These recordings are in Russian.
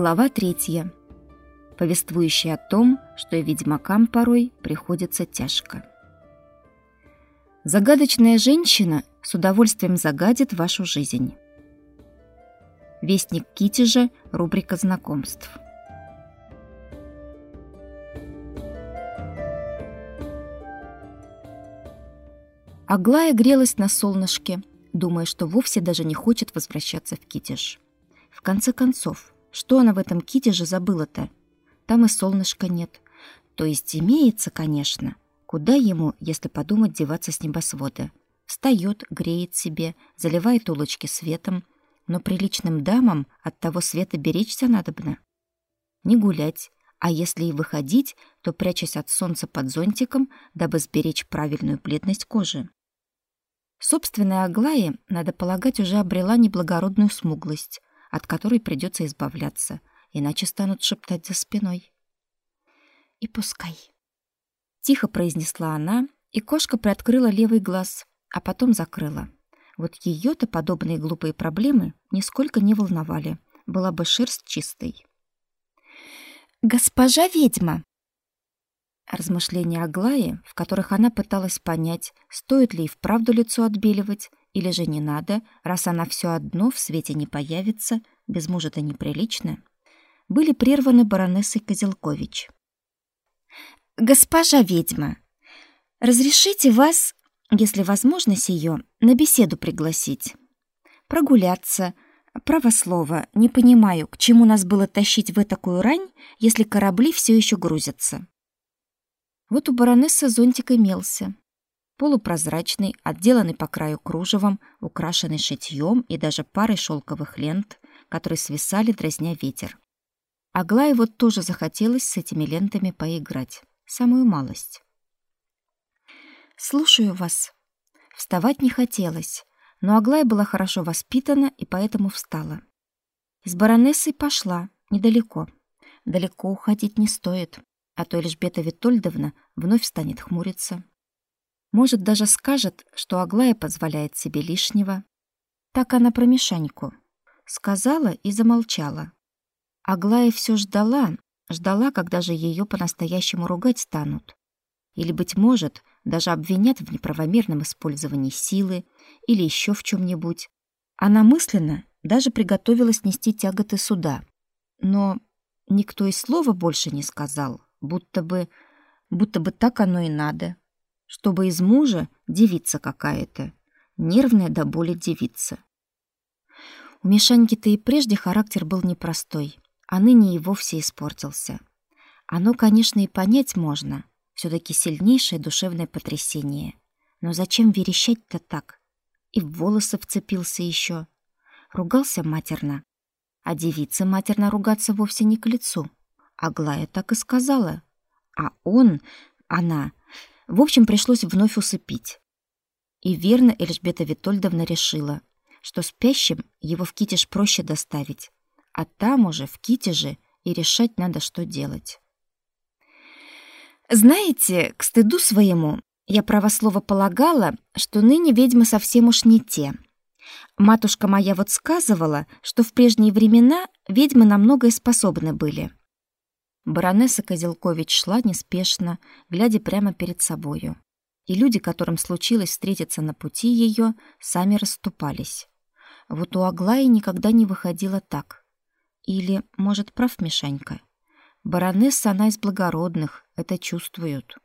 Глава третья, повествующая о том, что ведьмакам порой приходится тяжко. Загадочная женщина с удовольствием загадит вашу жизнь. Вестник Китежа, рубрика знакомств. Аглая грелась на солнышке, думая, что вовсе даже не хочет возвращаться в Китеж. В конце концов, что она в этом Китеже забыла-то? Там и солнышка нет. То есть имеется, конечно. Куда ему, если подумать, деваться с небосвода? Встает, греет себе, заливает улочки светом, но приличным дамам от того света беречься надобно. Не гулять, а если и выходить, то прячась от солнца под зонтиком, дабы сберечь правильную бледность кожи. Собственная Аглая, надо полагать, уже обрела неблагородную смуглость, от которой придется избавляться, иначе станут шептать за спиной. «И пускай», — тихо произнесла она, и кошка приоткрыла левый глаз, а потом закрыла. Вот ее-то подобные глупые проблемы нисколько не волновали, была бы шерсть чистой. «Госпожа ведьма!» Размышления Аглаи, в которых она пыталась понять, стоит ли и вправду лицо отбеливать, или же не надо, раз она все одно в свете не появится, без мужа-то неприлично, были прерваны баронессой Козелкович. «Госпожа ведьма, разрешите вас, если возможно сие, на беседу пригласить? Прогуляться, право слово, не понимаю, к чему нас было тащить в такую рань, если корабли все еще грузятся». Вот у баронессы зонтик имелся. Полупрозрачный, отделанный по краю кружевом, украшенный шитьем и даже парой шелковых лент, которые свисали, дразня ветер. Аглае вот тоже захотелось с этими лентами поиграть. Самую малость. «Слушаю вас». Вставать не хотелось, но Аглая была хорошо воспитана и поэтому встала. С баронессой пошла, недалеко. Далеко уходить не стоит а то Эльжбета Витольдовна вновь станет хмуриться. Может, даже скажет, что Аглая позволяет себе лишнего. Так она про Мишаньку. Сказала и замолчала. Аглая все ждала, ждала, когда же ее по-настоящему ругать станут. Или, быть может, даже обвинят в неправомерном использовании силы или еще в чем-нибудь. Она мысленно даже приготовилась нести тяготы суда. Но никто и слова больше не сказал будто бы... будто бы так оно и надо. Чтобы из мужа девица какая-то, нервная до боли девица. У Мишаньки-то и прежде характер был непростой, а ныне и вовсе испортился. Оно, конечно, и понять можно, все таки сильнейшее душевное потрясение. Но зачем верещать-то так? И в волосы вцепился еще. Ругался матерно. А девице матерно ругаться вовсе не к лицу. Аглая так и сказала. А он, она... В общем, пришлось вновь усыпить. И верно Эльжбета Витольдовна решила, что спящим его в Китеж проще доставить, а там уже, в Китеже, и решать надо, что делать. Знаете, к стыду своему, я правослово полагала, что ныне ведьмы совсем уж не те. Матушка моя вот сказывала, что в прежние времена ведьмы на многое способны были. Баронесса Козелкович шла неспешно, глядя прямо перед собою. И люди, которым случилось встретиться на пути ее, сами расступались. Вот у Аглаи никогда не выходило так. Или, может, прав Мишанька. Баронесса она из благородных, это чувствуют.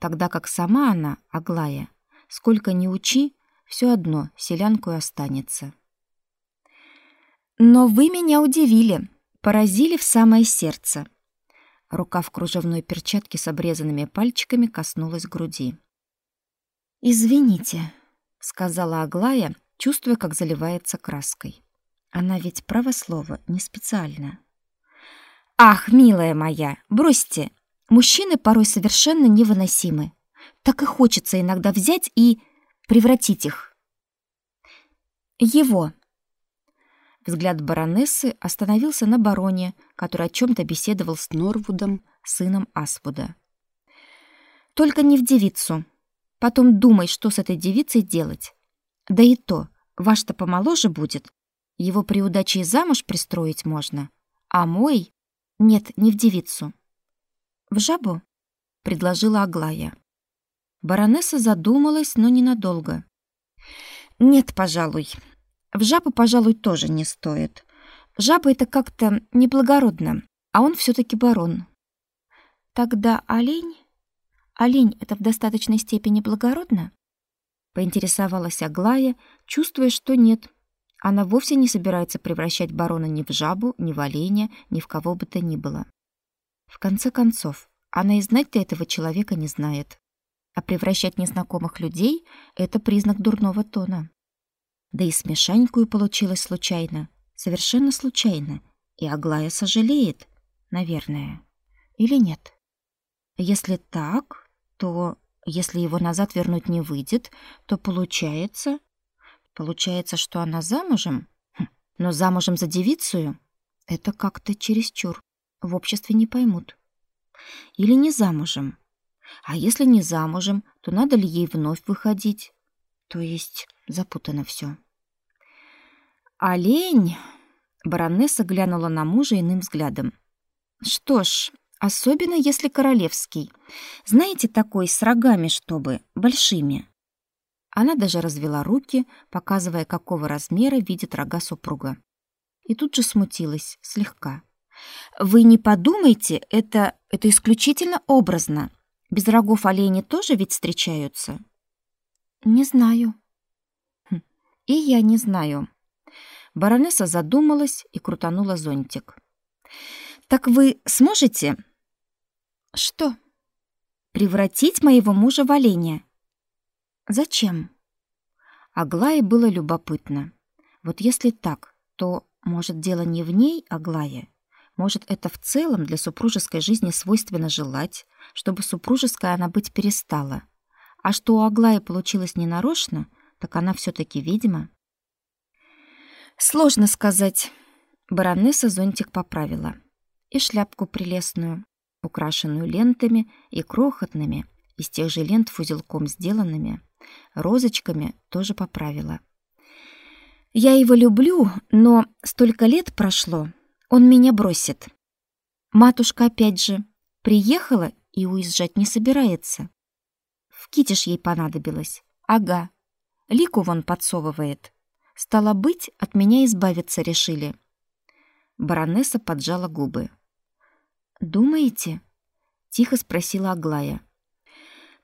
Тогда как сама она, Аглая, сколько ни учи, все одно селянку останется. Но вы меня удивили, поразили в самое сердце. Рука в кружевной перчатке с обрезанными пальчиками коснулась груди. «Извините», — сказала Аглая, чувствуя, как заливается краской. Она ведь, право слово, не специально. «Ах, милая моя, бросьте! Мужчины порой совершенно невыносимы. Так и хочется иногда взять и превратить их». «Его», Взгляд баронессы остановился на бароне, который о чем то беседовал с Норвудом, сыном Асвуда. Только не в девицу. Потом думай, что с этой девицей делать. Да и то, ваш-то помоложе будет. Его при удаче и замуж пристроить можно. А мой? Нет, не в девицу. В жабу? предложила Аглая. Баронесса задумалась, но ненадолго. Нет, пожалуй. В жабу, пожалуй, тоже не стоит. Жаба это как-то неблагородно, а он все таки барон. Тогда олень? Олень это в достаточной степени благородно? Поинтересовалась Аглая, чувствуя, что нет. Она вовсе не собирается превращать барона ни в жабу, ни в оленя, ни в кого бы то ни было. В конце концов, она и знать-то этого человека не знает. А превращать незнакомых людей — это признак дурного тона. Да и с Мишанькою получилось случайно. Совершенно случайно. И Аглая сожалеет, наверное. Или нет? Если так, то если его назад вернуть не выйдет, то получается... Получается, что она замужем? Хм, но замужем за девицу? Это как-то чересчур. В обществе не поймут. Или не замужем? А если не замужем, то надо ли ей вновь выходить? То есть запутано все. Олень... Баронесса глянула на мужа иным взглядом. Что ж, Особенно если королевский. Знаете, такой с рогами, чтобы, большими. Она даже развела руки, показывая, какого размера видит рога супруга. И тут же смутилась, слегка. Вы не подумайте, это это исключительно образно. Без рогов олени тоже ведь встречаются. Не знаю. И я не знаю. Баронесса задумалась и крутанула зонтик. Так вы сможете что? Превратить моего мужа в оленя. Зачем? Аглае было любопытно. Вот если так, то, может, дело не в ней, Аглае? Может, это в целом для супружеской жизни свойственно желать, чтобы супружеской она быть перестала. А что у Аглаи получилось ненарочно, так она все таки ведьма. Сложно сказать. Баронесса зонтик поправила. И шляпку прелестную, украшенную лентами и крохотными, из тех же лент фузелком сделанными, розочками тоже поправила. Я его люблю, но столько лет прошло, он меня бросит. Матушка опять же приехала и уезжать не собирается. В китиш ей понадобилось. Ага. Лику вон подсовывает. Стало быть, от меня избавиться решили. Баронесса поджала губы. «Думаете?» — тихо спросила Аглая.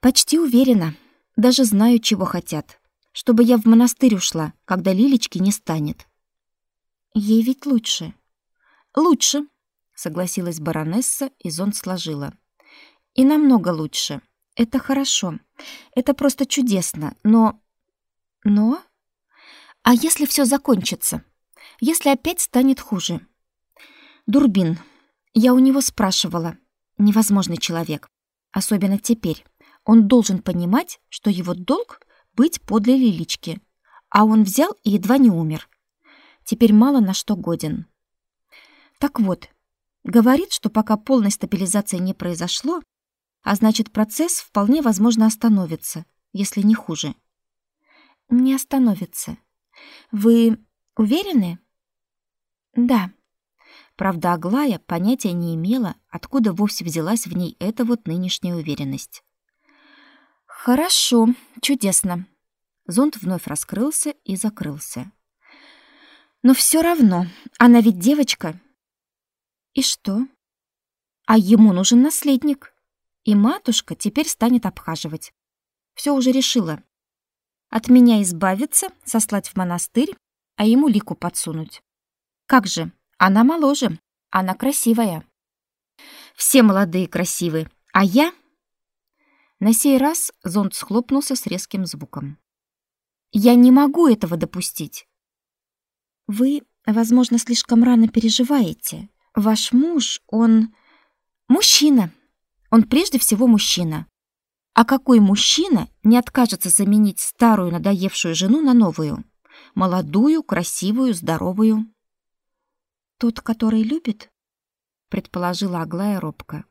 «Почти уверена. Даже знаю, чего хотят. Чтобы я в монастырь ушла, когда Лилечки не станет». «Ей ведь лучше». «Лучше», — согласилась баронесса, и зонт сложила. «И намного лучше. Это хорошо. Это просто чудесно. Но...» «Но?» «А если все закончится? Если опять станет хуже?» «Дурбин, я у него спрашивала. Невозможный человек. Особенно теперь. Он должен понимать, что его долг — быть подле Лилички. А он взял и едва не умер. Теперь мало на что годен. Так вот, говорит, что пока полной стабилизации не произошло, а значит, процесс вполне возможно остановится, если не хуже. Не остановится. Вы уверены? Да. Правда, Аглая понятия не имела, откуда вовсе взялась в ней эта вот нынешняя уверенность. «Хорошо, чудесно». Зонт вновь раскрылся и закрылся. «Но все равно, она ведь девочка». «И что?» «А ему нужен наследник. И матушка теперь станет обхаживать. Все уже решила. От меня избавиться, сослать в монастырь, а ему лику подсунуть. Как же, она моложе, она красивая. Все молодые красивы, а я... На сей раз зонт схлопнулся с резким звуком. Я не могу этого допустить. Вы, возможно, слишком рано переживаете. Ваш муж, он... Мужчина. Он прежде всего мужчина. А какой мужчина не откажется заменить старую надоевшую жену на новую? Молодую, красивую, здоровую. Тот, который любит? предположила Аглая робко.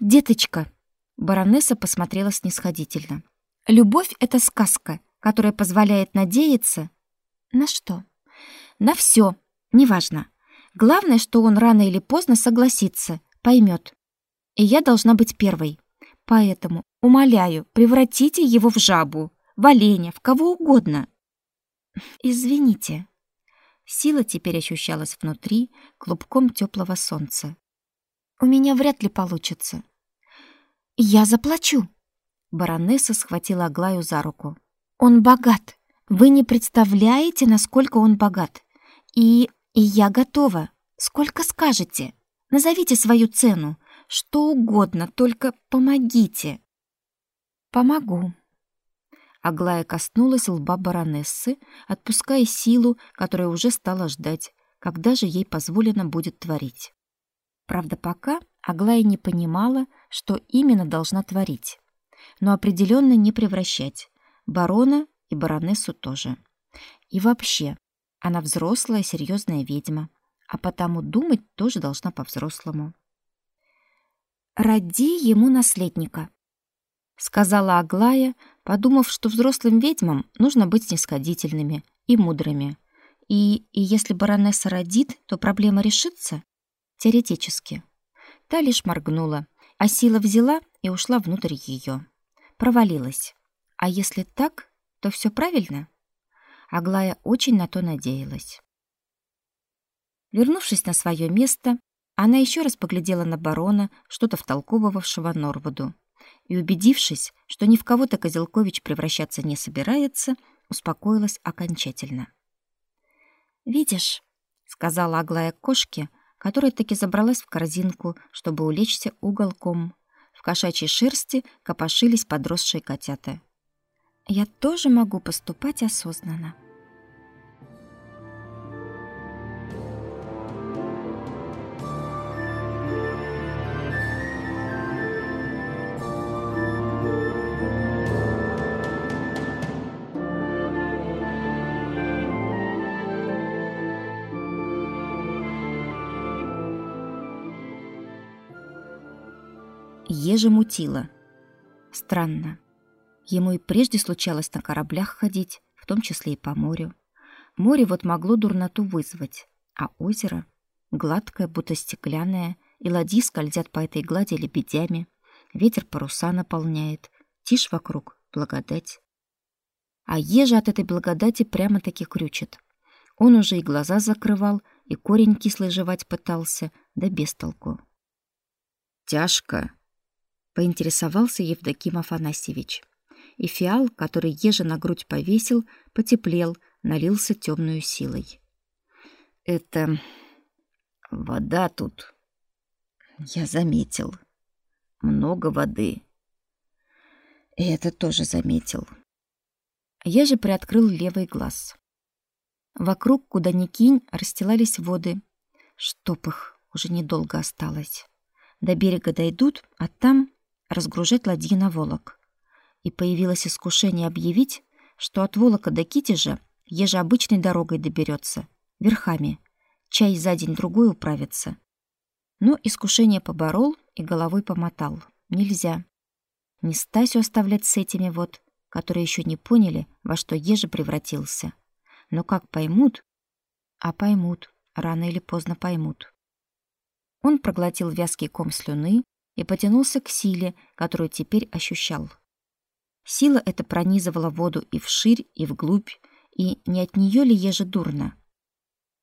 Деточка, баронесса посмотрела снисходительно. Любовь это сказка, которая позволяет надеяться на что? На все, неважно. Главное, что он рано или поздно согласится, поймет. И я должна быть первой. Поэтому, умоляю, превратите его в жабу, в оленя, в кого угодно. Извините. Сила теперь ощущалась внутри клубком теплого солнца. У меня вряд ли получится. Я заплачу. Баронесса схватила Аглаю за руку. Он богат. Вы не представляете, насколько он богат. И и я готова. Сколько скажете? Назовите свою цену. Что угодно, только помогите. Помогу. Аглая коснулась лба баронессы, отпуская силу, которая уже стала ждать, когда же ей позволено будет творить. Правда, пока Аглая не понимала, что именно должна творить, но определенно не превращать барона и баронессу тоже. И вообще, она взрослая, серьезная ведьма, а потому думать тоже должна по-взрослому. «Роди ему наследника», — сказала Аглая, подумав, что взрослым ведьмам нужно быть снисходительными и мудрыми. И, и если баронесса родит, то проблема решится? Теоретически. Та лишь моргнула, а сила взяла и ушла внутрь ее. Провалилась. А если так, то все правильно? Аглая очень на то надеялась. Вернувшись на свое место, она еще раз поглядела на барона, что-то втолковывавшего Норвуду, и, убедившись, что ни в кого-то Козелкович превращаться не собирается, успокоилась окончательно. «Видишь», — сказала Аглая кошке, которая таки забралась в корзинку, чтобы улечься уголком. В кошачьей шерсти копошились подросшие котята я тоже могу поступать осознанно. Ежемутила. Странно. Ему и прежде случалось на кораблях ходить, в том числе и по морю. Море вот могло дурноту вызвать, а озеро гладкое, будто стеклянное, и ладьи скользят по этой глади лебедями. Ветер паруса наполняет, тишь вокруг, благодать. А ежа от этой благодати прямо-таки крючит. Он уже и глаза закрывал, и корень кислый жевать пытался, да без толку. «Тяжко», — поинтересовался Евдоким Афанасьевич и фиал, который ежа на грудь повесил, потеплел, налился темной силой. «Это вода тут. Я заметил. Много воды. И это тоже заметил». Я же приоткрыл левый глаз. Вокруг, куда ни кинь, расстилались воды. Чтоб их уже недолго осталось. До берега дойдут, а там разгружать ладьи на волок и появилось искушение объявить, что от Волока до Китежа еже обычной дорогой доберется, верхами, чай за день-другой управится. Но искушение поборол и головой помотал. Нельзя. Не Стасю оставлять с этими вот, которые еще не поняли, во что еже превратился. Но как поймут? А поймут, рано или поздно поймут. Он проглотил вязкий ком слюны и потянулся к силе, которую теперь ощущал. Сила эта пронизывала воду и вширь, и вглубь, и не от нее ли еже дурно?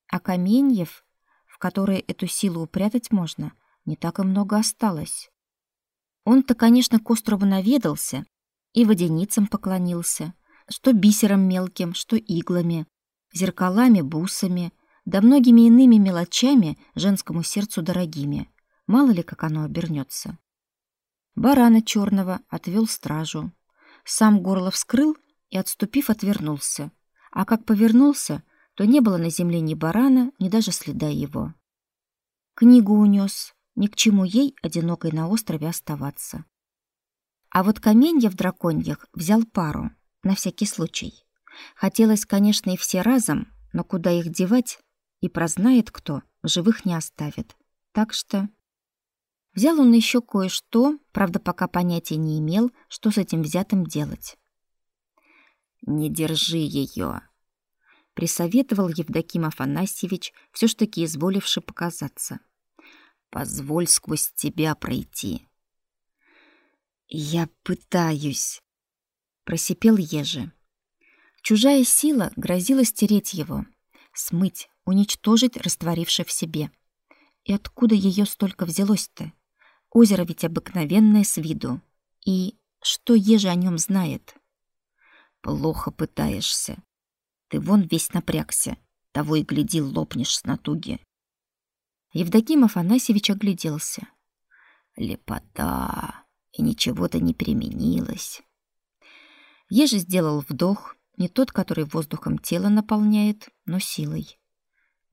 А каменьев, в которые эту силу упрятать можно, не так и много осталось. Он-то, конечно, к острову наведался и водяницам поклонился, что бисером мелким, что иглами, зеркалами, бусами, да многими иными мелочами женскому сердцу дорогими. Мало ли, как оно обернется. Барана черного отвел стражу, сам горло вскрыл и, отступив, отвернулся. А как повернулся, то не было на земле ни барана, ни даже следа его. Книгу унес, ни к чему ей, одинокой на острове, оставаться. А вот каменья в драконьях взял пару, на всякий случай. Хотелось, конечно, и все разом, но куда их девать, и прознает кто, живых не оставит. Так что Взял он еще кое-что, правда, пока понятия не имел, что с этим взятым делать. «Не держи ее!» присоветовал Евдоким Афанасьевич, все ж таки изволивший показаться. «Позволь сквозь тебя пройти». «Я пытаюсь», — просипел Ежи. Чужая сила грозила стереть его, смыть, уничтожить, растворивший в себе. И откуда ее столько взялось-то? Озеро ведь обыкновенное с виду. И что Ежи о нем знает? Плохо пытаешься. Ты вон весь напрягся. Того и гляди, лопнешь с натуги. Евдоким Афанасьевич огляделся. Лепота. И ничего-то не переменилось. Ежи сделал вдох, не тот, который воздухом тело наполняет, но силой.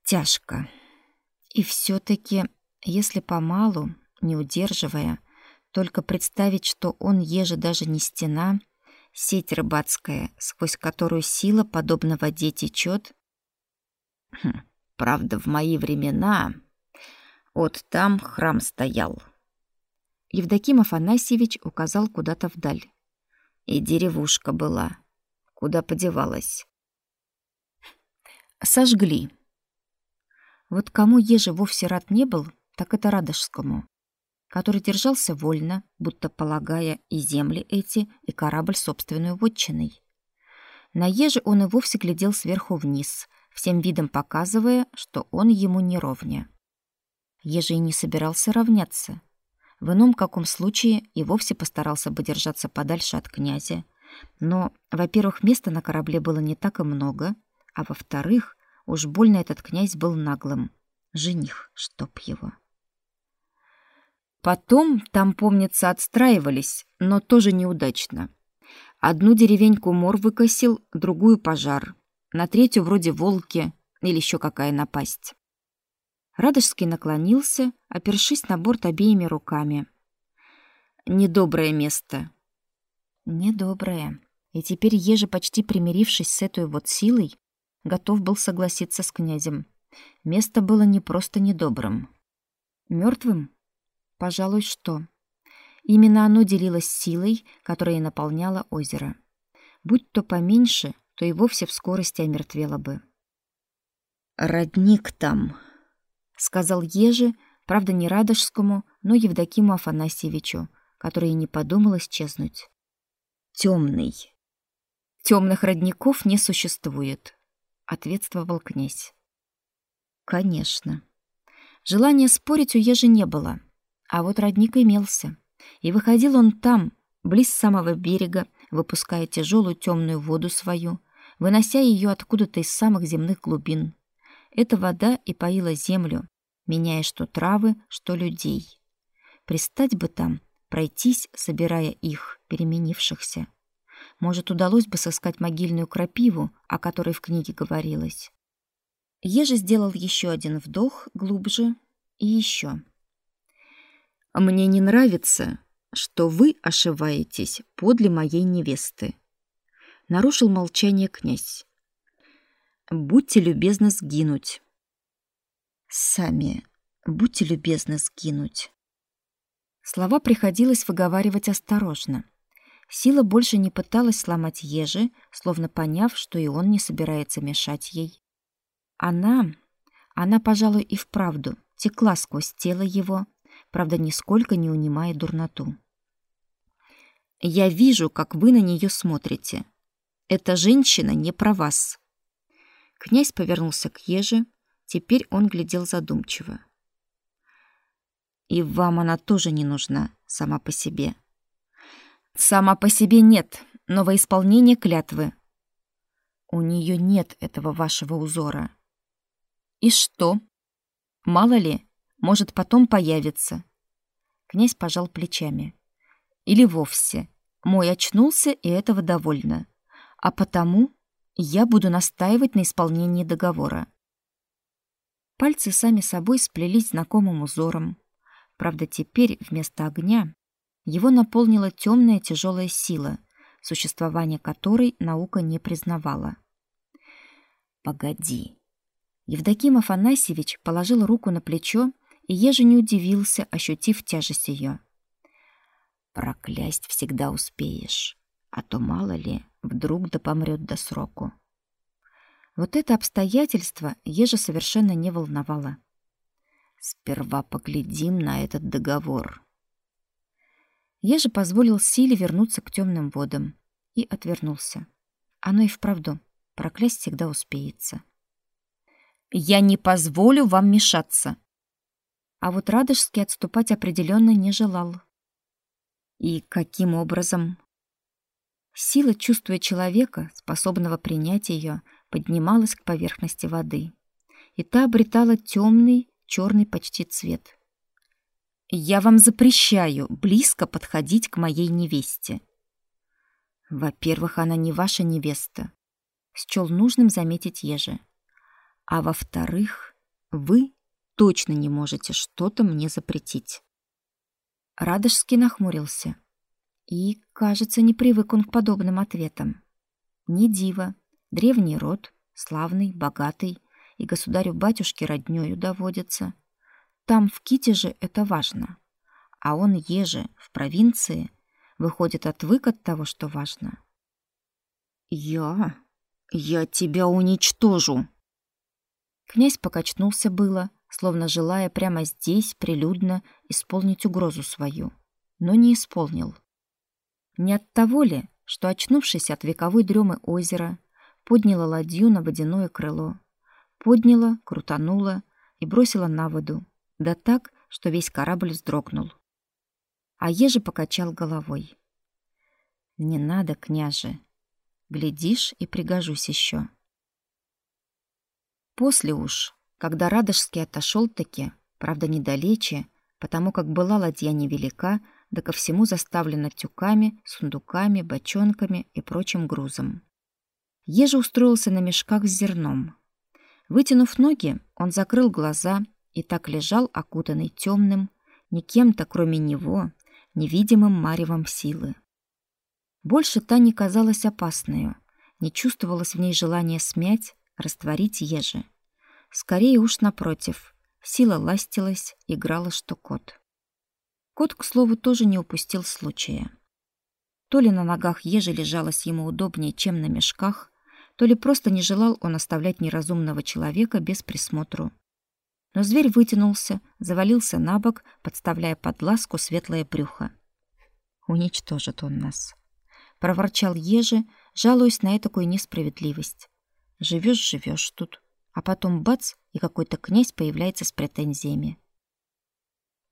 Тяжко. И все таки если помалу, не удерживая, только представить, что он еже даже не стена, сеть рыбацкая, сквозь которую сила, подобно воде, течет. Хм, правда, в мои времена вот там храм стоял. Евдоким Афанасьевич указал куда-то вдаль. И деревушка была. Куда подевалась? Сожгли. Вот кому еже вовсе рад не был, так это Радожскому, который держался вольно, будто полагая и земли эти, и корабль собственную вотчиной. На еже он и вовсе глядел сверху вниз, всем видом показывая, что он ему не ровня. Еже и не собирался равняться. В ином каком случае и вовсе постарался бы держаться подальше от князя, но, во-первых, места на корабле было не так и много, а во-вторых, уж больно этот князь был наглым. Жених, чтоб его. Потом там, помнится, отстраивались, но тоже неудачно. Одну деревеньку мор выкосил, другую пожар. На третью вроде волки или еще какая напасть. Радожский наклонился, опершись на борт обеими руками. Недоброе место, Недоброе. И теперь Ежи, почти примирившись с этой вот силой, готов был согласиться с князем. Место было не просто недобрым. Мертвым? Пожалуй, что. Именно оно делилось силой, которая наполняла озеро. Будь то поменьше, то и вовсе в скорости омертвело бы. «Родник там», — сказал Ежи, правда, не Радожскому, но Евдокиму Афанасьевичу, который и не подумал исчезнуть темный. Темных родников не существует, ответствовал князь. Конечно. Желания спорить у Ежи не было, а вот родник имелся. И выходил он там, близ самого берега, выпуская тяжелую темную воду свою, вынося ее откуда-то из самых земных глубин. Эта вода и поила землю, меняя что травы, что людей. Пристать бы там, пройтись, собирая их, переменившихся. Может, удалось бы сыскать могильную крапиву, о которой в книге говорилось. Ежи сделал еще один вдох глубже и еще. «Мне не нравится, что вы ошиваетесь подле моей невесты», — нарушил молчание князь. «Будьте любезны сгинуть». «Сами будьте любезны сгинуть». Слова приходилось выговаривать осторожно. Сила больше не пыталась сломать Ежи, словно поняв, что и он не собирается мешать ей. Она, она, пожалуй, и вправду текла сквозь тело его, правда, нисколько не унимая дурноту. «Я вижу, как вы на нее смотрите. Эта женщина не про вас». Князь повернулся к Еже, теперь он глядел задумчиво. И вам она тоже не нужна сама по себе. Сама по себе нет, но во исполнение клятвы. У нее нет этого вашего узора. И что? Мало ли, может, потом появится. Князь пожал плечами. Или вовсе. Мой очнулся, и этого довольно. А потому я буду настаивать на исполнении договора. Пальцы сами собой сплелись знакомым узором. Правда, теперь вместо огня его наполнила темная тяжелая сила, существование которой наука не признавала. «Погоди». Евдоким Афанасьевич положил руку на плечо, и еже не удивился, ощутив тяжесть ее. «Проклясть всегда успеешь, а то, мало ли, вдруг да помрет до сроку». Вот это обстоятельство Ежа совершенно не волновало. Сперва поглядим на этот договор. Ежа позволил силе вернуться к темным водам и отвернулся. Оно и вправду, проклясть всегда успеется. «Я не позволю вам мешаться!» А вот Радожский отступать определенно не желал. «И каким образом?» Сила, чувствуя человека, способного принять ее, поднималась к поверхности воды. И та обретала темный, черный почти цвет. «Я вам запрещаю близко подходить к моей невесте». «Во-первых, она не ваша невеста», — счел нужным заметить Еже. «А во-вторых, вы точно не можете что-то мне запретить». Радожский нахмурился. И, кажется, не привык он к подобным ответам. Не диво, древний род, славный, богатый, и государю-батюшке роднёю доводится. Там, в Китеже, это важно. А он еже, в провинции, выходит, отвык от того, что важно. «Я? Я тебя уничтожу!» Князь покачнулся было, словно желая прямо здесь, прилюдно, исполнить угрозу свою, но не исполнил. Не от того ли, что, очнувшись от вековой дремы озера, подняла ладью на водяное крыло, подняла, крутанула и бросила на воду, да так, что весь корабль вздрогнул. А еже покачал головой. «Не надо, княже. Глядишь, и пригожусь еще. После уж, когда Радожский отошел таки, правда, недалече, потому как была ладья невелика, да ко всему заставлена тюками, сундуками, бочонками и прочим грузом. Ежа устроился на мешках с зерном. Вытянув ноги, он закрыл глаза и так лежал, окутанный темным, никем-то, кроме него, невидимым маревом силы. Больше та не казалась опасной, не чувствовалось в ней желания смять, растворить ежи. Скорее уж напротив, сила ластилась, играла что кот. Кот, к слову, тоже не упустил случая. То ли на ногах ежи лежалось ему удобнее, чем на мешках, то ли просто не желал он оставлять неразумного человека без присмотру. Но зверь вытянулся, завалился на бок, подставляя под ласку светлое брюхо. «Уничтожит он нас», — проворчал ежи, жалуясь на этакую несправедливость. «Живешь, живешь тут, а потом бац, и какой-то князь появляется с претензиями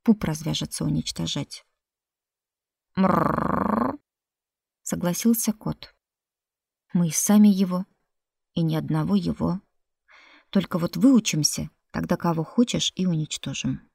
пуп развяжется уничтожать. Мррррр, согласился кот. Мы и сами его, и ни одного его. Только вот выучимся, тогда кого хочешь и уничтожим.